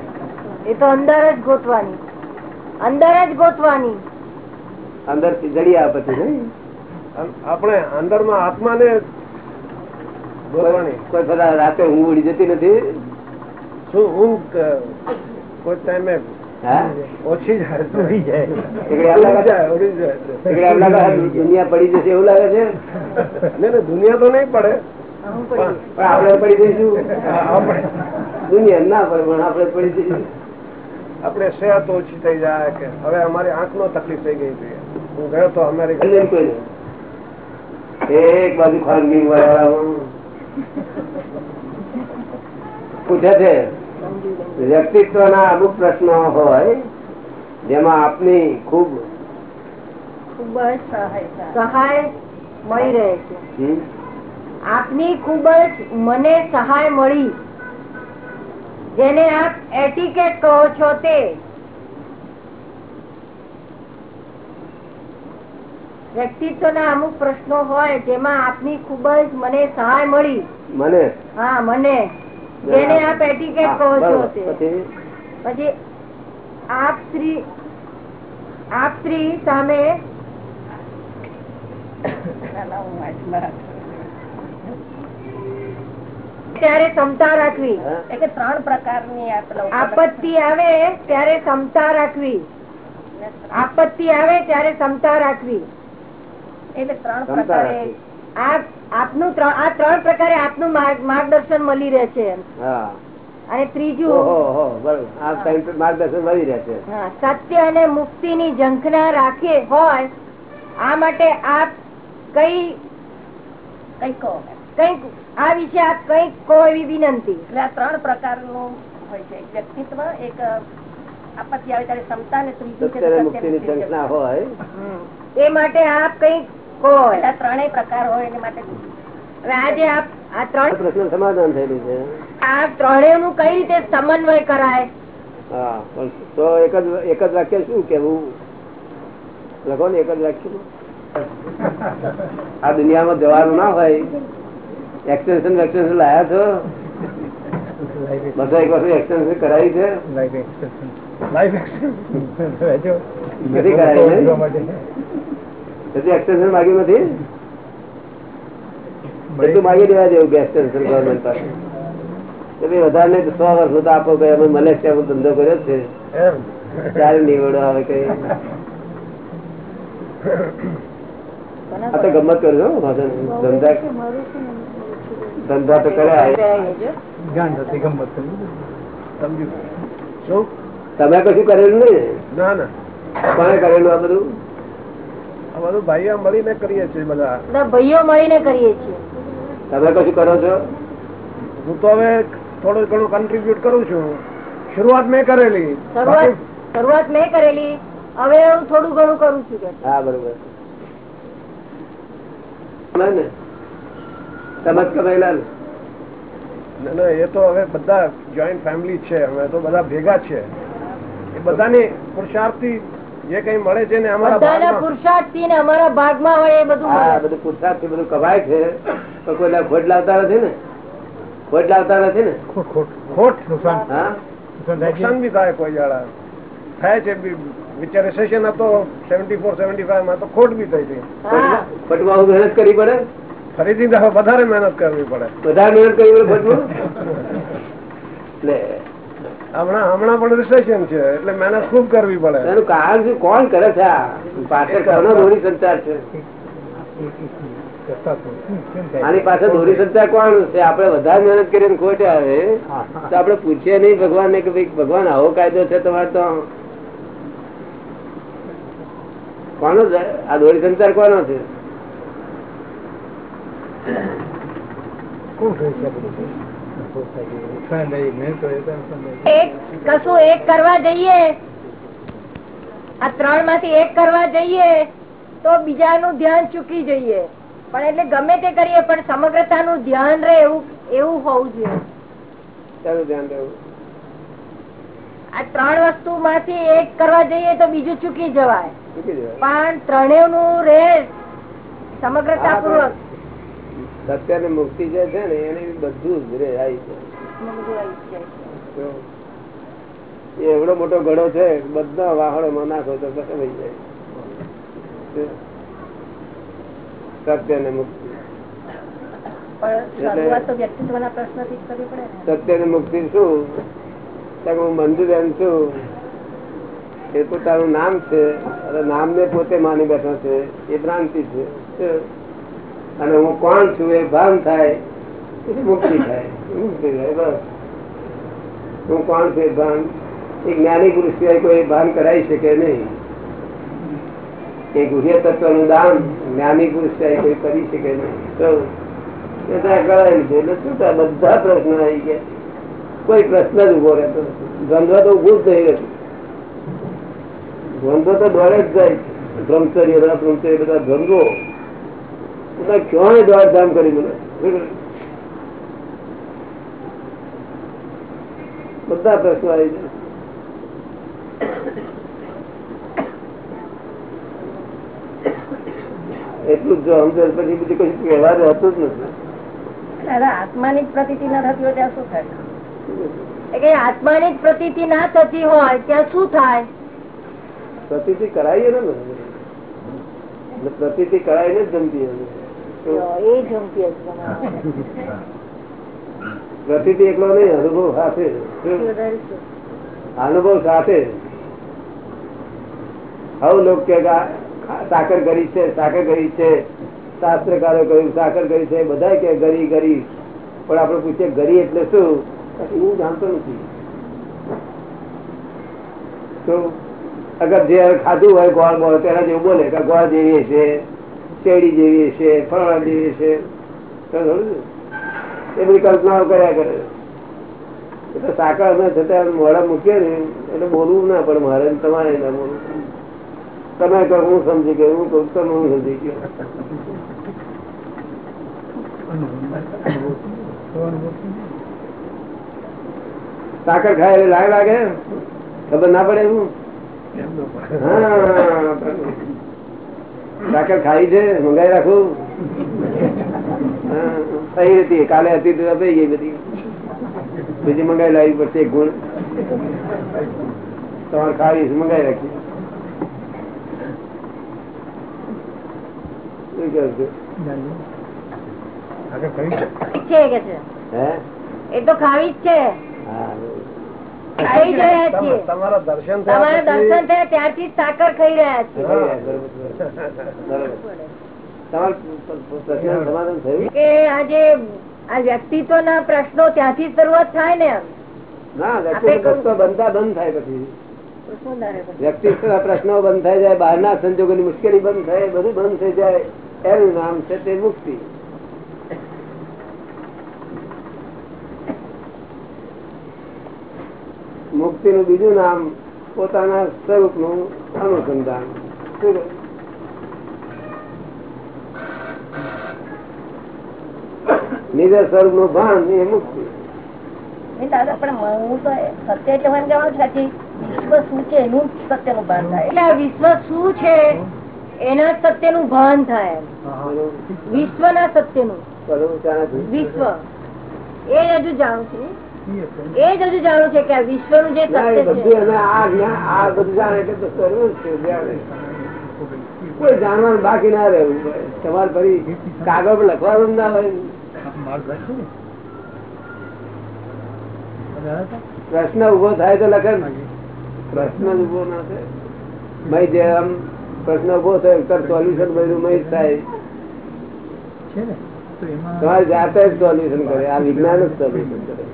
એ તો અંદર જ ગોતવાની. અંદર જ ગોતવાની. અંદરથી જડી આ પછી આપણે અંદરમાં આત્મા ને ગોતવાની. કોઈ બધા રાતે ઊંઘ ઉડી જતી નથી? શું ઊંઘ દુનિયા પડી જશે એવું લાગે છે? દુનિયા તો નહીં પડે. પણ આપડે પડી જઈશું. દુનિયા ના પડે પણ આપડે પડી જઈશું. આપડે સેહત ઓછી થઈ જાય કે હવે અમારી આંખ નો તકલીફ થઈ ગઈ હતી હું ગયો તો અમેરિકા. એક બાજુ ખાનગી પૂછે છે વ્યક્તિત્વના અમુક પ્રશ્નો હોય જેમાં આપની ખૂબ ખૂબ સહાય મળી રહે છે. આપની ખૂબ જ મને સહાય મળી. જેને આપ એટિકેટ કહો છો તે. વ્યક્તિત્વના અમુક પ્રશ્નો હોય જેમાં આપની ખૂબ જ મને સહાય મળી. મને? હા મને. જેને આપ એટિકેટ કહો છો પછી? પછી આપ સ્ત્રી આપ સ્ત્રી સામે ત્યારે ક્ષમતા રાખવી. એટલે ત્રણ પ્રકારની આપત્તિ આવે ત્યારે ક્ષમતા રાખવી. આપત્તિ આવે ત્યારે ક્ષમતા રાખવી. એટલે ત્રણ પ્રકારે આપનું આ ત્રણ પ્રકારે આપનું માર્ગદર્શન મળી રહે છે અને ત્રીજું માર્ગદર્શન મળી રહે છે. સત્ય અને મુક્તિ ની ઝંખના રાખે હોય આ માટે આપ કઈ કઈ કહો? કંઈક આ વિશે આપ કંઈક કહો એવી વિનંતી. એટલે આ ત્રણ પ્રકારનું હોય છે. વ્યક્તિત્વ એક આપત્તિ આવે ત્યારે ક્ષમતા ને ત્રીજું. ઝંખના હોય. એ માટે આપ કંઈક આ ત્રણેય પ્રકાર હોય એના માટે. હવે આજે આ ત્રણ પ્રશ્ન સમાધાન થયેલું છે. આ ત્રણેયનું કઈ રીતે સમન્વય કરાય? હા પણ તો એક જ એક જ વાક્ય શું કેવું લખો ને એક જ વાક્ય. આ દુનિયામાં જવાનું ના હોય. એક્સટેન્શન વેક્સટેન્શન લાયા છો? બધા એક વખત એક્સટેન્શન કરાવી છે? નથી કરાવી ને? હજી એક્સટેન્શન માગ્યું નથી? બધું માગી દેવા જેવું ગેસ સ્ટેશન ગવર્મેન્ટ પાસે. તો ભાઈ વધારે નહીં સો વર્ષ તો આપો અમે મલેશિયા ધંધો કર્યો છે. ત્યારે નીવડો આવે કઈ? આ તો ગમત કરજો. ધંધા ધંધા તો કર્યા તમે કશું કરેલું નહીં? ના ના. કોને કરેલું આ બધું? બધું ભાઈઓ મળીને કરીએ છીએ બધા. બધા ભાઈઓ મળીને કરીએ છીએ. તમે કશું કરો છો? હું તો હવે થોડું ઘણું કન્ટ્રીબ્યુટ કરું છું. શરૂઆત મેં કરેલી. શરૂઆત મેં કરેલી. હવે હું થોડું ઘણું કરું છું હા બરોબર. ના ને? તમે કમાયેલા ને ના, ના, એ તો હવે બધા જોઈન્ટ ફેમિલી છે. અમે તો બધા ભેગા છે. એ બધાની પુરુષાર્થથી જે કઈ મળે છે ને અમારા પુરુષાર્થથી અમારા ભાગમાં હોય એ બધું હા મળે. બધું પુરસાદ બધું કમાય છે. તો કોઈ ખોટ લાવતા નથી ને? ખોટ લાવતા નથી ને? ખોટ નુકસાન. બી થાય કોઈ જાડા થાય છે બી. સેશન હતો સેવન્ટી ફોર સેવન્ટી ફાઈવમાં તો ખોટ બી થઈ હતી હા. ખોટમાં મહેનત કરવી પડે? ફરીથી વધારે મહેનત કરવી પડે. વધારે મહેનત કરવી પડે ખોટમાં? (laughs) લે હમણાં હમણાં પણ રિસેશન છે એટલે મહેનત ખૂબ કરવી પડે. એનું કારણ શું? કોણ કરે છે આ? પાછળ કોનો દોરી સંચાર છે? આની પાછળ દોરી સંચાર કોણ છે? આપણે વધારે મહેનત કરીને ખોટે આવે. તો આપણે પૂછીએ નહીં ભગવાન ને કે ભાઈ ભગવાન આવો કાયદો છે તમારે તો? કોનો છે? આ દોરી સંચાર કોનો છે? કોણ કશું એક કરવા જઈએ આ ત્રણમાંથી એક કરવા જઈએ તો બીજાનું ધ્યાન ચૂકી જઈએ. પણ એટલે ગમે તે કરીએ પણ સમગ્રતાનું ધ્યાન રહે એવું એવું હોવું જોઈએ. આ ત્રણ વસ્તુ માંથી એક કરવા જઈએ તો બીજું ચૂકી જવાય. પણ ત્રણેયનું રહે સમગ્રતા પૂર્વક સત્ય ને મુક્તિ જે છે ને એને બધું જ રે આવી છે એવડો મોટો ઘડો છે બધા વાહણો નાખો તો કશે થઈ જાય. સત્ય ને મુક્તિ. તો સત્ય ને મુક્તિ શું? તો હું બંધુબેન છું. એ પોતાનું નામ છે. અને નામ ને પોતે માની બેઠો છે. એ ભ્રાંતિ છે. અને હું કોણ છું એ ભાન થાય. મુક્તિ થાય મુક્તિ થાય, બસ. હું કોણ છે ભાન? એક જ્ઞાની પુરુષ સિવાય કોઈ ભાન કરાવી શકે નહીં. એ ગુહ્ય તત્વનું દાન જ્ઞાની પુરુષ સિવાય કોઈ કરી શકે નહીં. તો એ બધા પ્રશ્ન આવી ગયા. કોઈ પ્રશ્ન જ ઊભો રહેતો દ્વંદ્વ તો ઉભું જ થઈ રહેતું દ્વંદ્વ તો દોડે જ જાય બ્રહ્મચર્ય બધા બ્રહ્મચર્ય બધા દ્વંદ્વો. બધા ક્યાં દોડધામ કરી બોલે? બધા પ્રશ્નો આવી જાય. એટલું જ જો સમજે પછી બીજું કઈ વ્યવહાર રહેતું જ નથી. આત્માની પ્રતિ ના થતી હોય ત્યાં શું થાય? કે આત્માની પ્રતિ ના થતી હોય ત્યાં શું થાય? પ્રતિ કરાવીએ ને એટલે પ્રતિથી કરાવીને જ જમતી. એ જમતી હશે પ્રતિથી એકલો નહીં, અનુભવ સાથે. અનુભવ સાથે. હવે લોક કે સાકર કરી છે, સાકર કરી છે. શાસ્ત્રકારો કહ્યું, સાકર કરી છે બધા કે ગરી ગરી. પણ આપણે પૂછીએ, ગરી એટલે શું? હું જાણતો નથી. તો અગર જે ખાધું હોય ગોળ ગોળ તેના જેવું બોલે કે ગોળ જેવી છે શેરડી જેવી છે ફળવા જેવી છે તો? એ બધી કલ્પનાઓ કર્યા કરે. એટલે સાકર અમે થતા મોડા મૂકીએ ને, એટલે બોલવું ના પડે. મારે તમારે ના બોલવું. તમે કહો, હું સમજી ગયો, હું કહું, તમે હું સમજી ગયો. સાકર ખાય એટલે લાગ લાગે ખબર ના પડે હું હા, સાકર ખાઈ છે, મંગાઈ રાખું. હા, થઈ હતી કાલે હતી તો થઈ ગઈ બધી. બીજી મંગાવી લાવી પડશે એક ગુણ. તમારે ખાવી મંગાવી રાખી શું કહે છે? છે. કે છે? હે? એ તો ખાવી જ છે. ખાઈ રહ્યા છીએ. તમારા દર્શન થયા દર્શન ત્યારથી જ સાકર ખાઈ રહ્યા છીએ. વ્યક્તિત્વ ના પ્રશ્નો ત્યાંથી શરૂઆત થાય ને એમ. ના આપણે વ્યક્તિગત બનતા બંધ થાય પછી? વ્યક્તિગત પ્રશ્નો બંધ થઈ જાય બહારના સંજોગોની મુશ્કેલી બંધ થાય બધું બંધ થઈ જાય. એનું નામ છે તે મુક્તિ. મુક્તિ નું બીજું નામ પોતાના સ્વરૂપનું અનુસંધાન. શું કહ્યું? નિજ સ્વરૂપનું ભાન એ મુક્તિ. દાદા પણ હું તો સત્ય એટલે મને કહેવાનું વિશ્વ શું છે એનું જ સત્યનું ભાન થાય. એટલે વિશ્વ શું છે એના સત્યનું ભાન થાય એમ. વિશ્વના સત્યનું. બરોબર વિશ્વ. એ હજુ જાણું છું. એ જ હજુ જાણું છે કે વિશ્વનું જે સત્ય છે. આ બધું જાણે એટલે તો સર્વ છે કોઈ જાણવાનું બાકી ના રહેવું તમારે ફરી કાગળ પર લખવાનું ના હોય. પ્રશ્ન ઊભો થાય તો લખે ને. પ્રશ્ન જ. ઊભો ના થાય. મય જે આમ પ્રશ્ન ઊભો થયો સોલ્યુશન બધું મય થાય. છે ને? તમારે જાતે જ સોલ્યુશન કરે. આ વિજ્ઞાન જ સોલ્યુશન કરે.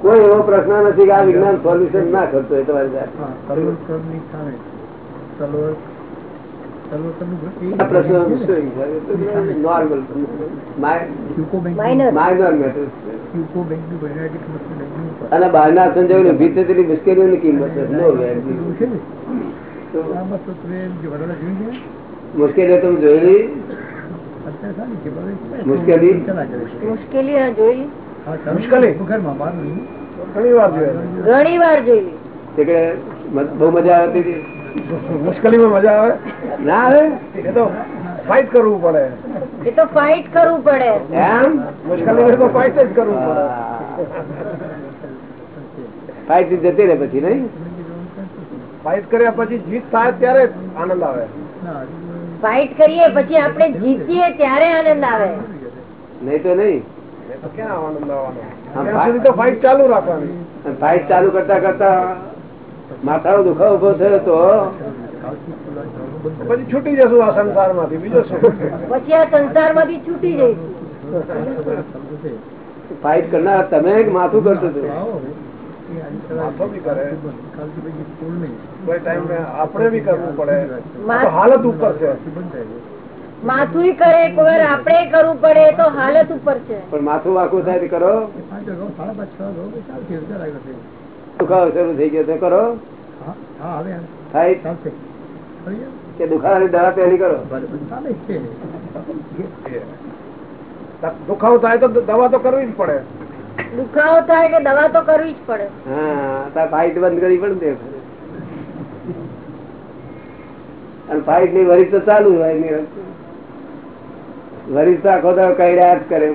કોઈ એવો પ્રશ્ન નથી કે આ વિજ્ઞાન સોલ્યુશન ના કરતો હોય તમારી જાતે. અને બહારના સંજોગો થયેલી મુશ્કેલીઓની કિંમત છે. નો? વેલ્યુ મુશ્કેલીઓ તમે જોયેલી? મુશ્કેલી? મુશ્કેલી ના જોઈ મુશ્કેલી? ઘણી વાર ઘણી વાર જોઈ બહુ મજા આવતી હતી. મુશ્કેલીમાં મજા આવે? ના આવે એ તો ફાઇટ કરવું પડે. એ તો ફાઇટ કરવું પડે. એમ? મુશ્કેલી તો ફાઇટ જ કરવું પડે. ફાઈટ જતી રહે પછી નહીં? ફાઇટ કર્યા પછી જીત થાય ત્યારે આનંદ આવે. ફાઇટ કરીએ પછી આપણે જીતીએ ત્યારે આનંદ આવે. નહીં તો નહીં. તો ક્યાં આનંદ આવવાનો? ફાઇટ ચાલુ રાખવાની. ફાઇટ ફાઈટ ચાલુ કરતા કરતા માથાનો દુખાવો ઊભો થયો તો પછી છૂટી જશું આ સંસારમાંથી બીજો શું? પછી આ સંસારમાંથી છૂટી જઈશું. ફાઈટ કરનાર તમે માથું કરતો હતો માથો બી કરે. કોઈ ટાઈમ આપણે બી કરવું પડે. હાલત ઉપર છે. માથું કરે કોઈ આપણે કરવું પડે તો હાલત ઉપર છે. પણ માથું આખું થાય તો કરો. દુખાવો શરૂ થઈ ગયો તો કરો. કે દુખાવાની દવા પહેલી કરો. દુખાવો થાય તો દવા તો કરવી જ પડે. દુખાવો થાય કે દવા તો કરવી જ પડે. હા તાર ફાઈટ બંધ કરવી પડે ને અને ફાઇટની વરી તો ચાલુ હોય નિરંતર. વરી તો આખો દાડો કઈડ્યા જ કરે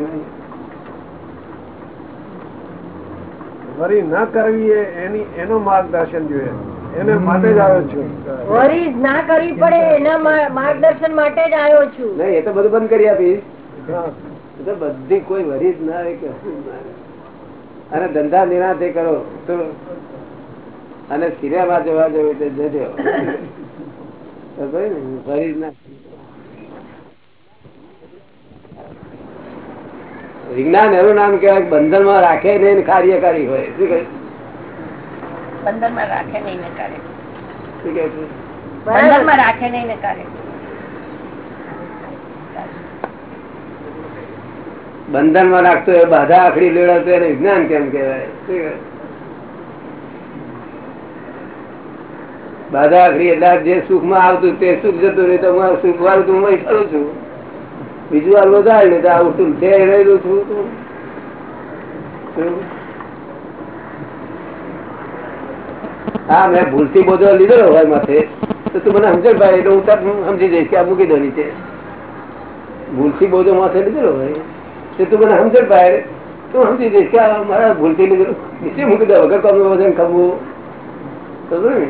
વરી ન કરવી એની એનું માર્ગદર્શન જોઈએ. એને માટે જ આવ્યો છું. વરીઝ ના કરવી પડે એના માર્ગદર્શન માટે જ આવ્યો છું. નહીં એ તો બધું બંધ કરી આપીશ. તો બધી કોઈ વરી ના આવે કશું જ ના આવે. અને ધંધા નિરાતે કરો તો અને સિનેમા જોવા જવું તે જજો તો કહ્યું ને, વિજ્ઞાન એનું નામ કહેવાય બંધન બંધનમાં રાખે નહીં ને કાર્યકારી હોય. શું કહે? બંધનમાં રાખે નહીં ને કરે. બંધનમાં રાખે નહીં ને કરે. બંધનમાં રાખતો એ બાધા આખડી લેવડાવતો એને વિજ્ઞાન કેમ કેવાય બાધા આખડી એટલે જે સુખમાં આવતું તે સુખ જતું રહે તો હું સુખ વાળું તું હું ફરું છું. બીજું આ વધારે ને તો આવતું તે રહેલું છું તો. હા, મેં ભૂલથી બોધો લીધો હોય માથે. તો તું મને સમજણ ભાઈ, એટલે હું તરત સમજી જઈશ કે આ મૂકી દો નીચે. ભૂલથી બોધો માથે લીધેલો હોય. તો તું મને સમજણ ભાઈ તું સમજી જઈશ કે મારા ભૂલથી લીધેલું. નીચે મૂકી દો, વગર કામ વજન તો ને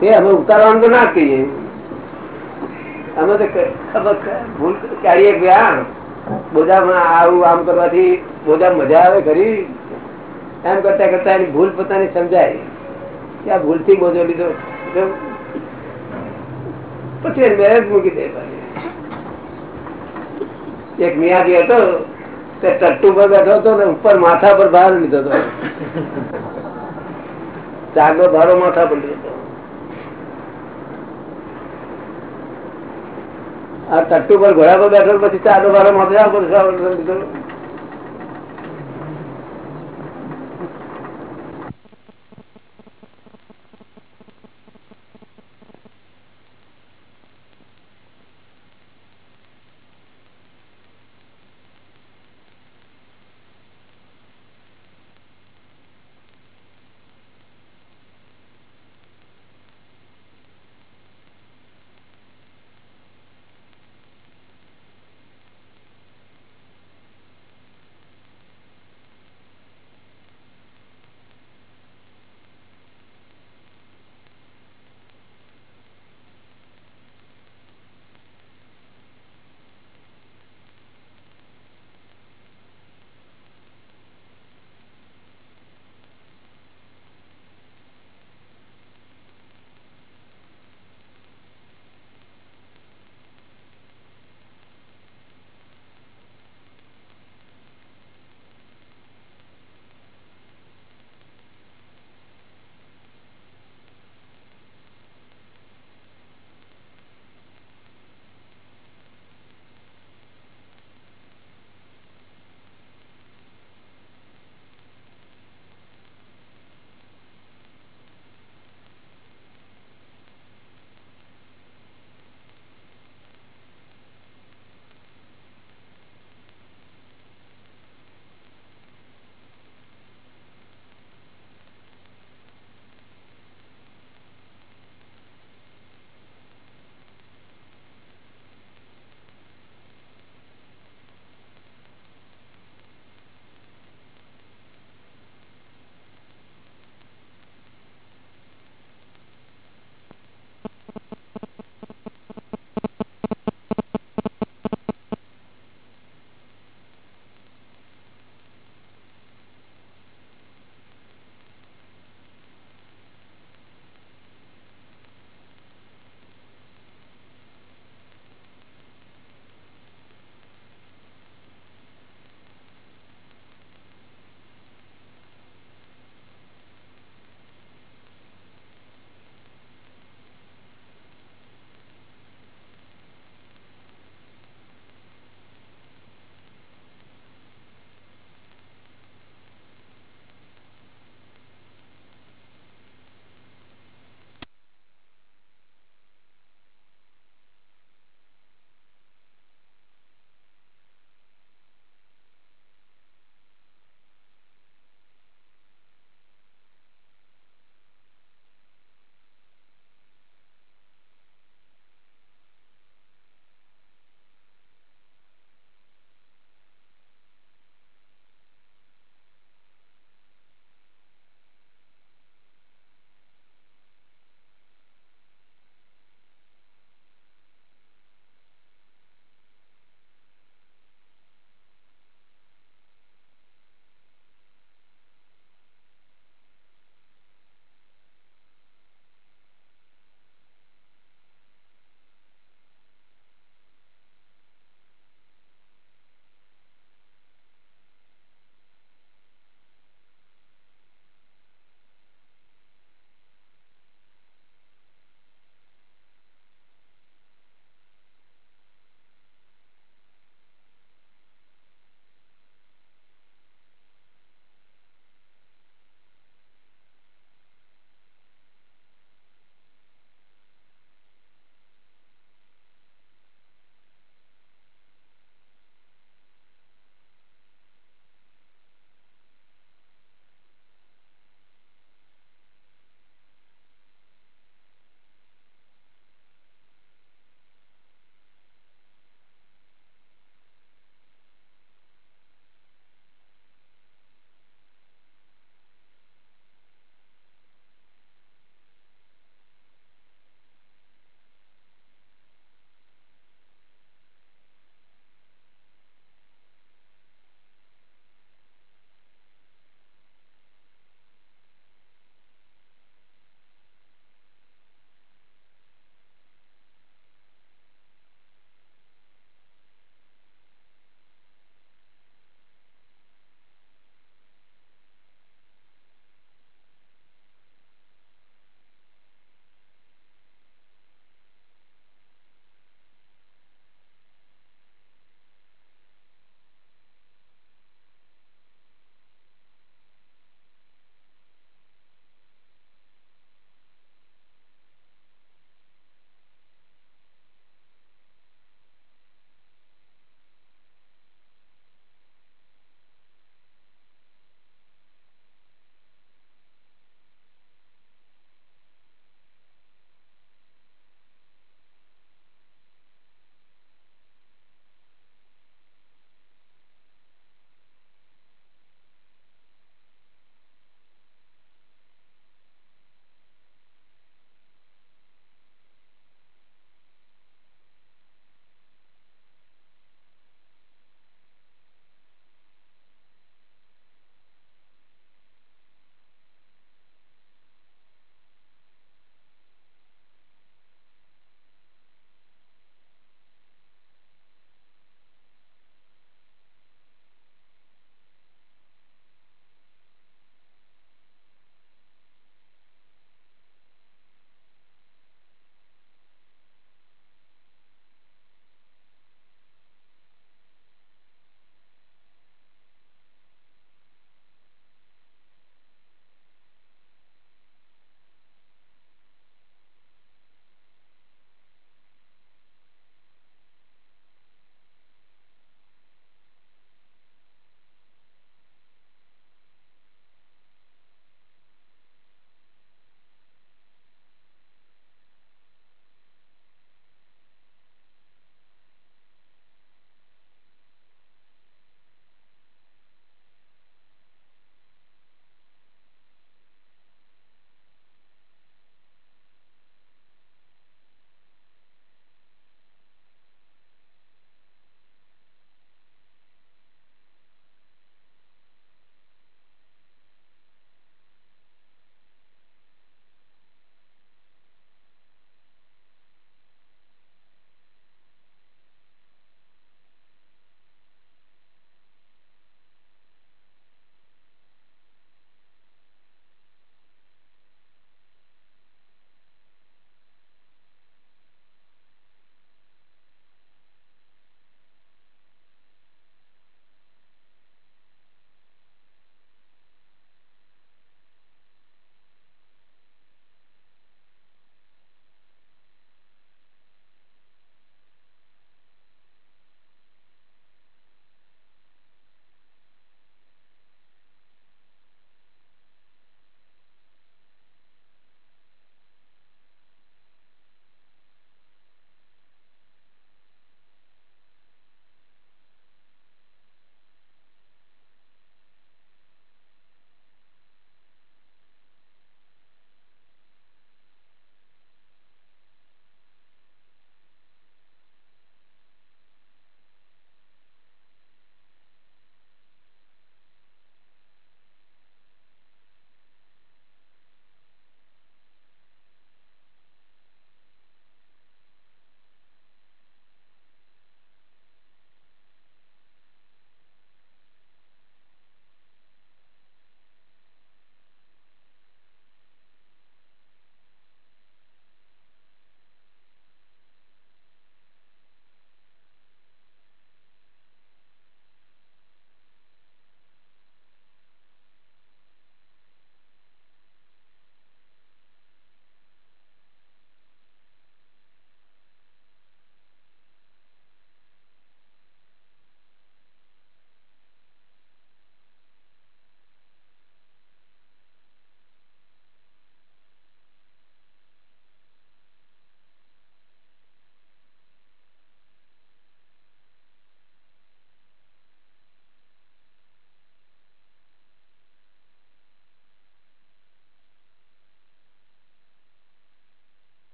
તે અમે ઉતારવાનું તો ના કહીએ. અમે તો ખબર ભૂલ કાઢીએ ગયા બોધામાં આવું આમ કરવાથી બોજા મજા આવે ખરી એમ કરતા કરતા એની ભૂલ પોતાની સમજાય. આ ભૂલથી બોજો લીધો. પછી મેરેજ મૂકી દે. એક મિયાજી હતો, તે ટટ્ટુ પર બેઠો હતો ને ઉપર માથા પર ભાર લીધો હતો. ચાગો ભારો માથા પર લીધો આ ટટ્ટુ પર ઘોડા પર બેઠો પછી ચાલો ભારો માથા લીધો